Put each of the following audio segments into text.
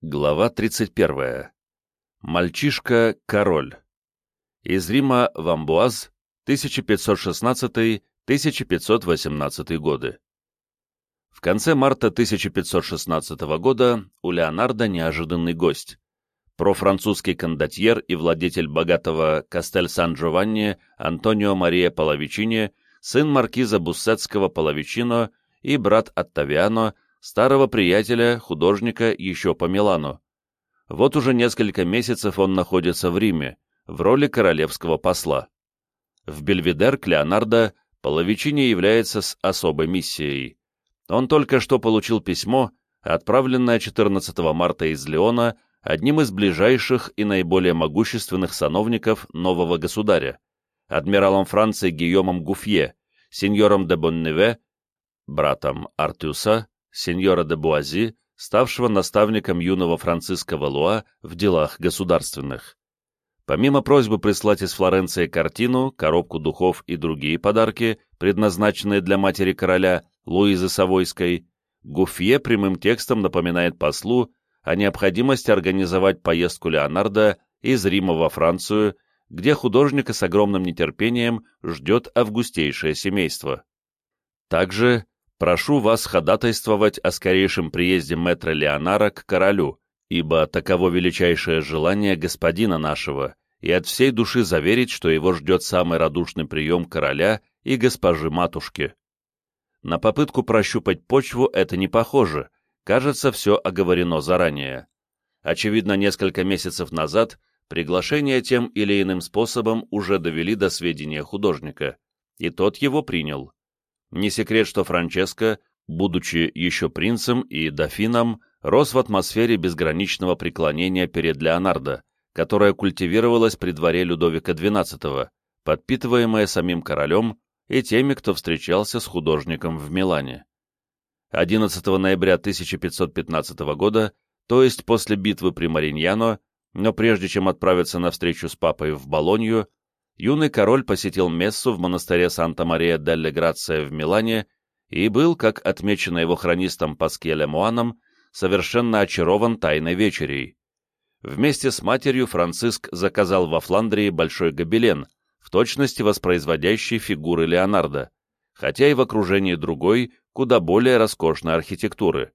Глава 31. Мальчишка-король. Из Рима в Амбуаз, 1516-1518 годы. В конце марта 1516 года у Леонардо неожиданный гость. Профранцузский кондотьер и владетель богатого Кастель-Сан-Джованни Антонио Мария Половичини, сын маркиза Буссетского Половичино и брат Оттавиано, старого приятеля, художника еще по Милану. Вот уже несколько месяцев он находится в Риме, в роли королевского посла. В Бельведер к Леонардо Половичини является с особой миссией. Он только что получил письмо, отправленное 14 марта из Леона одним из ближайших и наиболее могущественных сановников нового государя, адмиралом Франции Гийомом Гуфье, сеньором де Бонневе, братом Артюса, сеньора де Буази, ставшего наставником юного Франциска Валуа в делах государственных. Помимо просьбы прислать из Флоренции картину, коробку духов и другие подарки, предназначенные для матери короля Луизы Савойской, Гуфье прямым текстом напоминает послу о необходимости организовать поездку Леонардо из Рима во Францию, где художника с огромным нетерпением ждет августейшее семейство. Также прошу вас ходатайствовать о скорейшем приезде мэтра Леонара к королю, ибо таково величайшее желание господина нашего, и от всей души заверить, что его ждет самый радушный прием короля и госпожи-матушки. На попытку прощупать почву это не похоже, кажется, все оговорено заранее. Очевидно, несколько месяцев назад приглашение тем или иным способом уже довели до сведения художника, и тот его принял. Не секрет, что Франческо, будучи еще принцем и дофином, рос в атмосфере безграничного преклонения перед Леонардо, которая культивировалась при дворе Людовика XII, подпитываемая самим королем и теми, кто встречался с художником в Милане. 11 ноября 1515 года, то есть после битвы при Мариньяно, но прежде чем отправиться на встречу с папой в Болонью, юный король посетил мессу в монастыре Санта-Мария-делле-Грация в Милане и был, как отмечено его хронистом Паскеле Муаном, совершенно очарован тайной вечерей. Вместе с матерью Франциск заказал во Фландрии большой гобелен, в точности воспроизводящий фигуры Леонардо, хотя и в окружении другой, куда более роскошной архитектуры.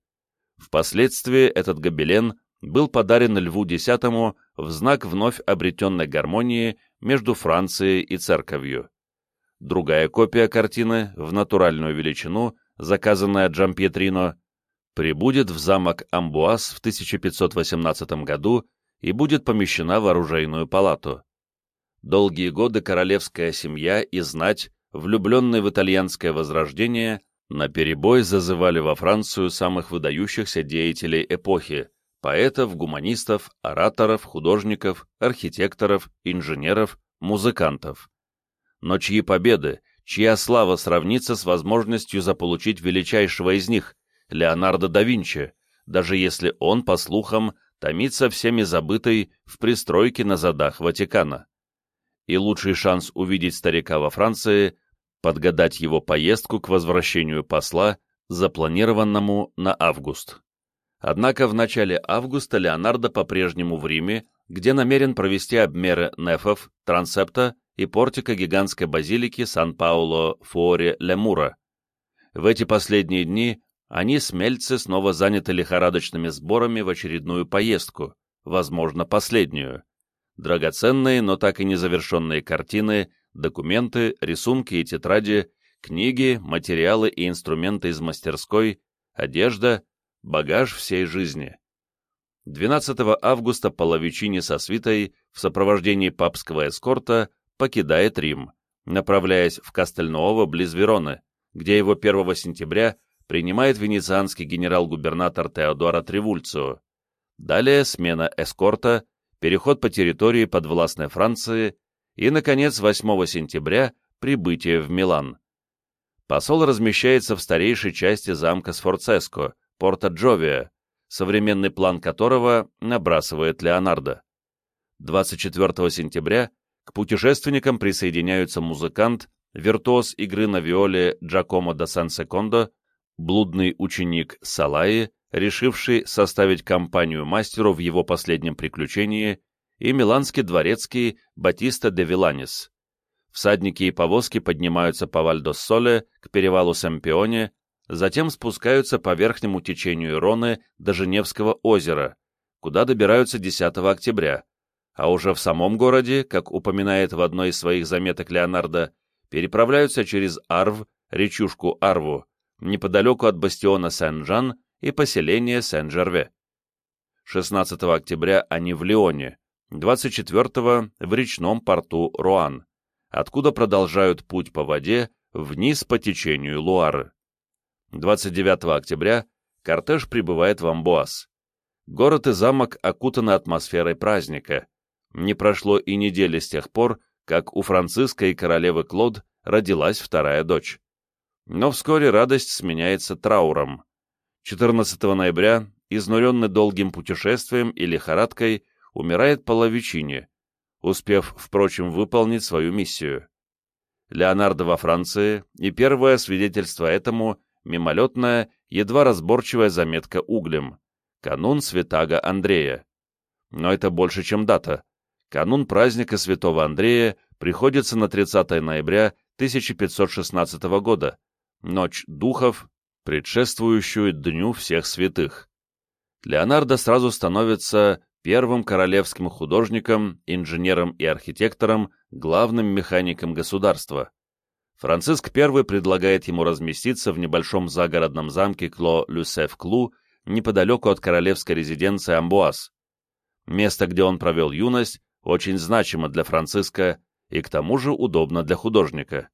Впоследствии этот гобелен был подарен Льву X в знак вновь обретенной гармонии между Францией и церковью. Другая копия картины, в натуральную величину, заказанная Джампьетрино, прибудет в замок Амбуаз в 1518 году и будет помещена в оружейную палату. Долгие годы королевская семья и знать, влюбленные в итальянское возрождение, наперебой зазывали во Францию самых выдающихся деятелей эпохи, поэтов, гуманистов, ораторов, художников, архитекторов, инженеров, музыкантов. Но чьи победы, чья слава сравнится с возможностью заполучить величайшего из них, Леонардо да Винчи, даже если он, по слухам, томится всеми забытой в пристройке на задах Ватикана. И лучший шанс увидеть старика во Франции — подгадать его поездку к возвращению посла, запланированному на август. Однако в начале августа Леонардо по-прежнему в Риме, где намерен провести обмеры нефов, трансепта и портика гигантской базилики Сан-Пауло-Фуоре-Лемура. В эти последние дни они с Мельце снова заняты лихорадочными сборами в очередную поездку, возможно, последнюю. Драгоценные, но так и незавершенные картины, документы, рисунки и тетради, книги, материалы и инструменты из мастерской, одежда, багаж всей жизни. 12 августа Половичини со свитой в сопровождении папского эскорта покидает Рим, направляясь в Кастельнуово близ Вероны, где его 1 сентября принимает венецианский генерал-губернатор Теодора Тревульцио. Далее смена эскорта, переход по территории подвластной Франции и, наконец, 8 сентября прибытие в Милан. Посол размещается в старейшей части замка Сфорцеско, Порто-Джовиа, современный план которого набрасывает Леонардо. 24 сентября к путешественникам присоединяются музыкант, виртуоз игры на виоле Джакомо да Сан-Секондо, блудный ученик Салаи, решивший составить компанию мастеру в его последнем приключении, и миланский дворецкий Батиста де Виланис. Всадники и повозки поднимаются по Вальдоссоле к перевалу Сампионе, затем спускаются по верхнему течению Роны до Женевского озера, куда добираются 10 октября, а уже в самом городе, как упоминает в одной из своих заметок Леонардо, переправляются через Арв, речушку Арву, неподалеку от бастиона Сен-Жан и поселения Сен-Жерве. 16 октября они в Лионе, 24 в речном порту Руан, откуда продолжают путь по воде вниз по течению Луары. 29 октября кортеж прибывает в Амбуаз. Город и замок окутаны атмосферой праздника. Не прошло и недели с тех пор, как у Франциска и королевы Клод родилась вторая дочь. Но вскоре радость сменяется трауром. 14 ноября, изнуренный долгим путешествием и лихорадкой, умирает половичине, успев, впрочем, выполнить свою миссию. Леонардо во Франции, и первое свидетельство этому — мимолетная, едва разборчивая заметка углем. Канун Святаго Андрея. Но это больше, чем дата. Канун праздника Святого Андрея приходится на 30 ноября 1516 года, ночь духов, предшествующую Дню всех святых. Леонардо сразу становится первым королевским художником, инженером и архитектором, главным механиком государства. Франциск I предлагает ему разместиться в небольшом загородном замке Кло-Люсеф-Клу неподалеку от королевской резиденции Амбуаз. Место, где он провел юность, очень значимо для Франциска и к тому же удобно для художника.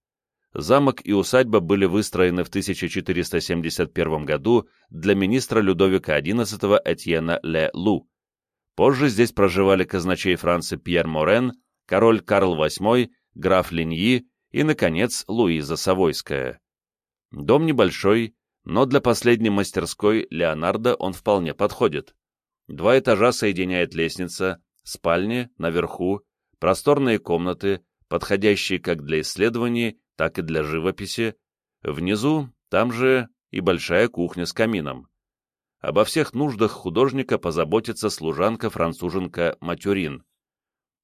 Замок и усадьба были выстроены в 1471 году для министра Людовика XI Этьена Ле Лу. Позже здесь проживали казначей Франции Пьер Морен, король Карл VIII, граф Линьи и, наконец, Луиза Савойская. Дом небольшой, но для последней мастерской Леонардо он вполне подходит. Два этажа соединяет лестница, спальни наверху, просторные комнаты, подходящие как для исследований, так и для живописи. Внизу, там же и большая кухня с камином. Обо всех нуждах художника позаботится служанка-француженка Матюрин.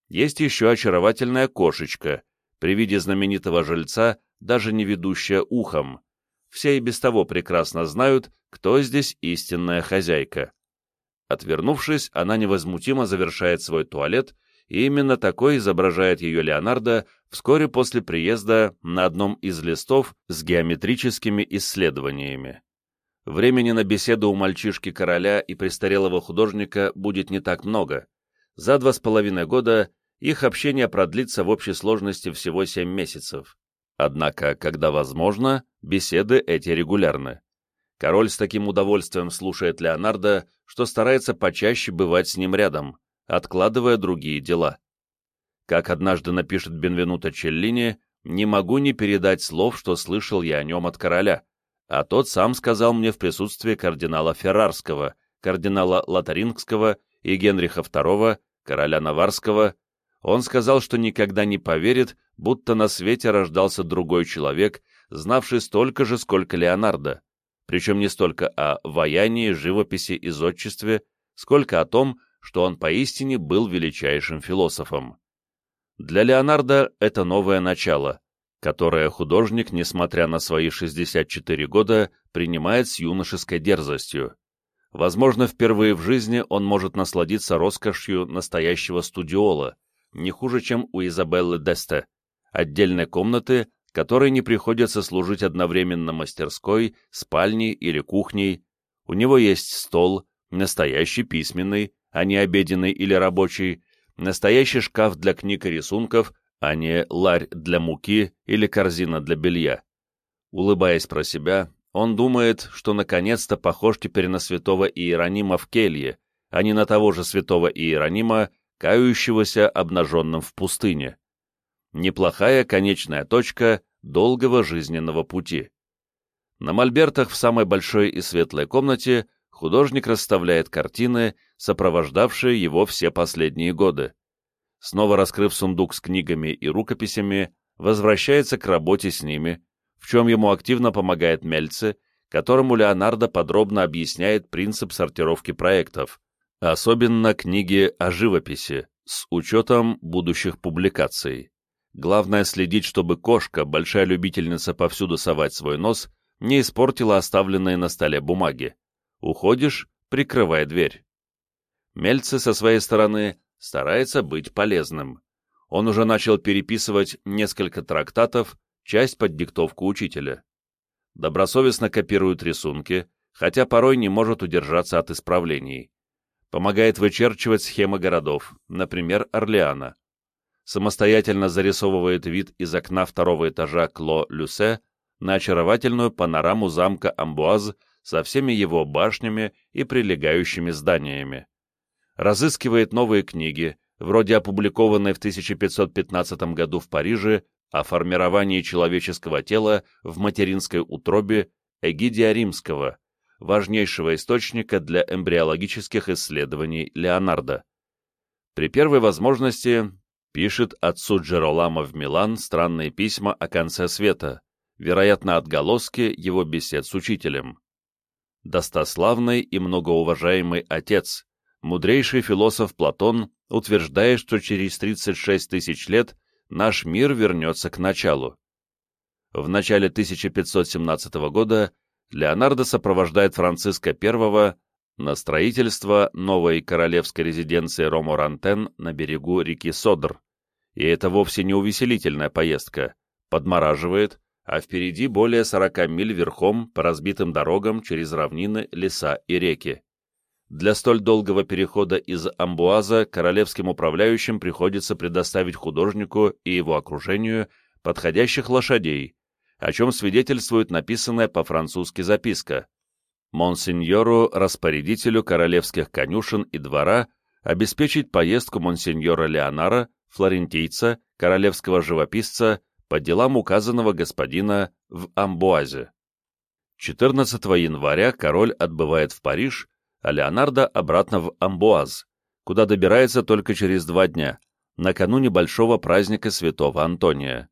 Есть еще очаровательная кошечка, при виде знаменитого жильца, даже не ведущая ухом. Все и без того прекрасно знают, кто здесь истинная хозяйка. Отвернувшись, она невозмутимо завершает свой туалет, и именно такой изображает ее Леонардо вскоре после приезда на одном из листов с геометрическими исследованиями. Времени на беседу у мальчишки короля и престарелого художника будет не так много. За два с половиной года их общение продлится в общей сложности всего семь месяцев. Однако, когда возможно, беседы эти регулярны. Король с таким удовольствием слушает Леонардо, что старается почаще бывать с ним рядом, откладывая другие дела. Как однажды напишет Бенвенуто Челлини, «Не могу не передать слов, что слышал я о нем от короля, а тот сам сказал мне в присутствии кардинала Феррарского, кардинала Лотарингского и Генриха II, короля Наварского. Он сказал, что никогда не поверит, будто на свете рождался другой человек, знавший столько же, сколько Леонардо, причем не столько о ваянии, живописи и зодчестве, сколько о том, что он поистине был величайшим философом. Для Леонардо это новое начало, которое художник, несмотря на свои 64 года, принимает с юношеской дерзостью. Возможно, впервые в жизни он может насладиться роскошью настоящего студиола, не хуже, чем у Изабеллы Десте, отдельной комнаты, которой не приходится служить одновременно мастерской, спальней или кухней. У него есть стол, настоящий письменный, а не обеденный или рабочий, настоящий шкаф для книг и рисунков, а не ларь для муки или корзина для белья. Улыбаясь про себя, он думает, что наконец-то похож теперь на святого Иеронима в келье, а не на того же святого Иеронима, кающегося обнаженным в пустыне неплохая конечная точка долгого жизненного пути. На мольбертах в самой большой и светлой комнате художник расставляет картины, сопровождавшие его все последние годы. Снова раскрыв сундук с книгами и рукописями, возвращается к работе с ними, в чем ему активно помогает Мельце, которому Леонардо подробно объясняет принцип сортировки проектов, особенно книги о живописи, с учетом будущих публикаций. Главное следить, чтобы кошка, большая любительница повсюду совать свой нос, не испортила оставленные на столе бумаги. Уходишь, прикрывай дверь. Мельце со своей стороны старается быть полезным. Он уже начал переписывать несколько трактатов, часть под диктовку учителя. Добросовестно копирует рисунки, хотя порой не может удержаться от исправлений. Помогает вычерчивать схемы городов, например, Орлеана самостоятельно зарисовывает вид из окна второго этажа Кло-Люсе на очаровательную панораму замка Амбуаз со всеми его башнями и прилегающими зданиями. Разыскивает новые книги, вроде опубликованной в 1515 году в Париже о формировании человеческого тела в материнской утробе Эгидия Римского, важнейшего источника для эмбриологических исследований Леонардо. При первой возможности пишет отцу Джеролама в Милан странные письма о конце света, вероятно, отголоски его бесед с учителем. Достославный и многоуважаемый отец, мудрейший философ Платон, утверждает, что через 36 тысяч лет наш мир вернется к началу. В начале 1517 года Леонардо сопровождает Франциска I на строительство новой королевской резиденции Роморантен на берегу реки Содр, и это вовсе не увеселительная поездка. Подмораживает, а впереди более 40 миль верхом по разбитым дорогам через равнины, леса и реки. Для столь долгого перехода из Амбуаза королевским управляющим приходится предоставить художнику и его окружению подходящих лошадей, о чем свидетельствует написанная по-французски записка. Монсеньору, распорядителю королевских конюшен и двора, обеспечить поездку монсеньора Леонара флорентийца, королевского живописца, по делам указанного господина в Амбуазе. 14 января король отбывает в Париж, а Леонардо обратно в Амбуаз, куда добирается только через два дня, накануне большого праздника святого Антония.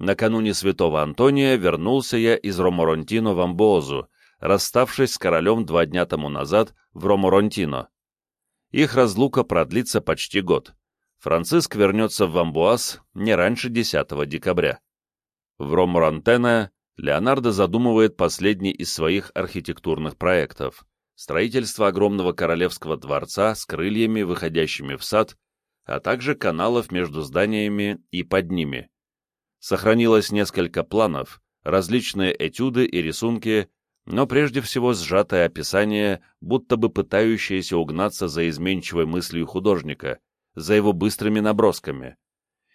Накануне святого Антония вернулся я из Роморонтино в Амбуазу, расставшись с королем два дня тому назад в Роморонтино. Их разлука продлится почти год. Франциск вернется в Амбуаз не раньше 10 декабря. В Ромурантене Леонардо задумывает последний из своих архитектурных проектов – строительство огромного королевского дворца с крыльями, выходящими в сад, а также каналов между зданиями и под ними. Сохранилось несколько планов, различные этюды и рисунки, но прежде всего сжатое описание, будто бы пытающееся угнаться за изменчивой мыслью художника – за его быстрыми набросками.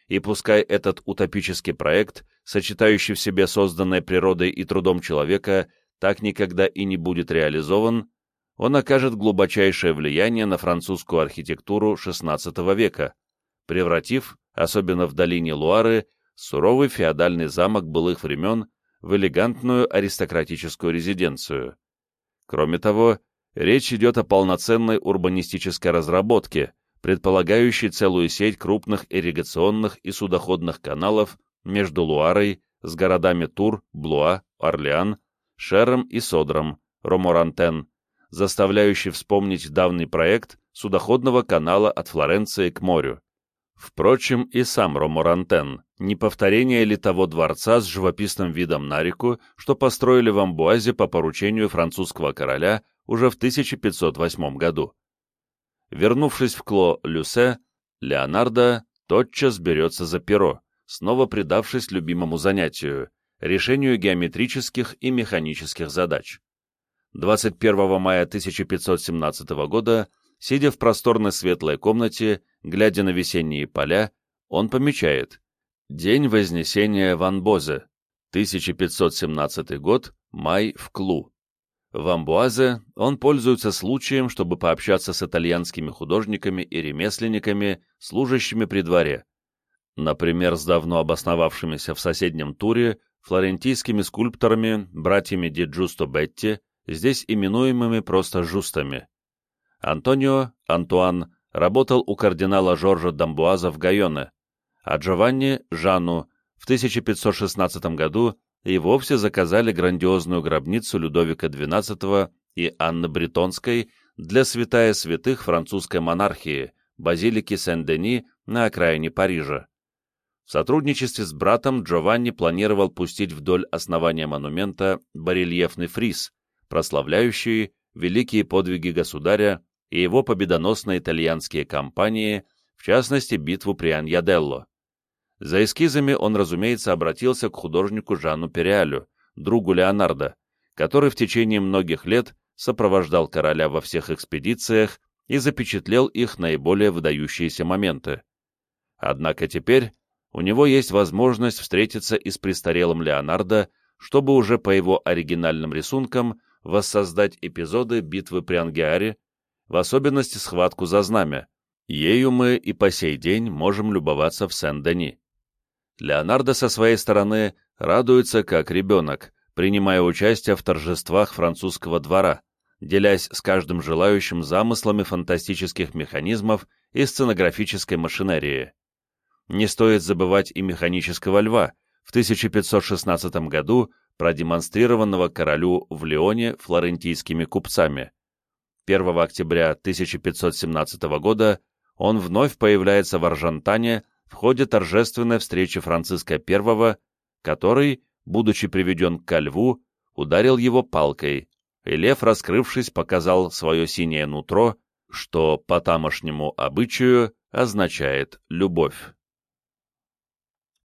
И пускай этот утопический проект, сочетающий в себе созданное природой и трудом человека, так никогда и не будет реализован, он окажет глубочайшее влияние на французскую архитектуру XVI века, превратив, особенно в долине Луары, суровый феодальный замок былых времен в элегантную аристократическую резиденцию. Кроме того, речь идет о полноценной урбанистической разработке, предполагающий целую сеть крупных ирригационных и судоходных каналов между Луарой с городами Тур, Блуа, Орлеан, Шером и Содром, Роморантен, заставляющий вспомнить давний проект судоходного канала от Флоренции к морю. Впрочем, и сам Роморантен, не повторение ли того дворца с живописным видом на реку, что построили в Амбуазе по поручению французского короля уже в 1508 году. Вернувшись в Кло-Люсе, Леонардо тотчас берется за перо, снова предавшись любимому занятию — решению геометрических и механических задач. 21 мая 1517 года, сидя в просторной светлой комнате, глядя на весенние поля, он помечает «День Вознесения Ван Бозе, 1517 год, май в Клу». В Амбуазе он пользуется случаем, чтобы пообщаться с итальянскими художниками и ремесленниками, служащими при дворе. Например, с давно обосновавшимися в соседнем туре флорентийскими скульпторами, братьями Ди Джусто Бетти, здесь именуемыми просто «жустами». Антонио, Антуан, работал у кардинала Жоржа Дамбуаза в Гайоне, а Джованни, Жанну, в 1516 году и вовсе заказали грандиозную гробницу Людовика XII и Анны Бретонской для святая святых французской монархии, базилики Сен-Дени на окраине Парижа. В сотрудничестве с братом Джованни планировал пустить вдоль основания монумента барельефный фриз, прославляющий великие подвиги государя и его победоносные итальянские кампании, в частности битву при Аньяделло. За эскизами он, разумеется, обратился к художнику Жанну Периалю, другу Леонардо, который в течение многих лет сопровождал короля во всех экспедициях и запечатлел их наиболее выдающиеся моменты. Однако теперь у него есть возможность встретиться и с престарелым Леонардо, чтобы уже по его оригинальным рисункам воссоздать эпизоды битвы при Ангиаре, в особенности схватку за знамя. Ею мы и по сей день можем любоваться в Сен-Дени. Леонардо со своей стороны радуется как ребенок, принимая участие в торжествах французского двора, делясь с каждым желающим замыслами фантастических механизмов и сценографической машинерии. Не стоит забывать и механического льва, в 1516 году продемонстрированного королю в Лионе флорентийскими купцами. 1 октября 1517 года он вновь появляется в Аржантане в ходе торжественной встречи Франциска I, который, будучи приведен ко льву, ударил его палкой, и лев, раскрывшись, показал свое синее нутро, что по тамошнему обычаю означает «любовь».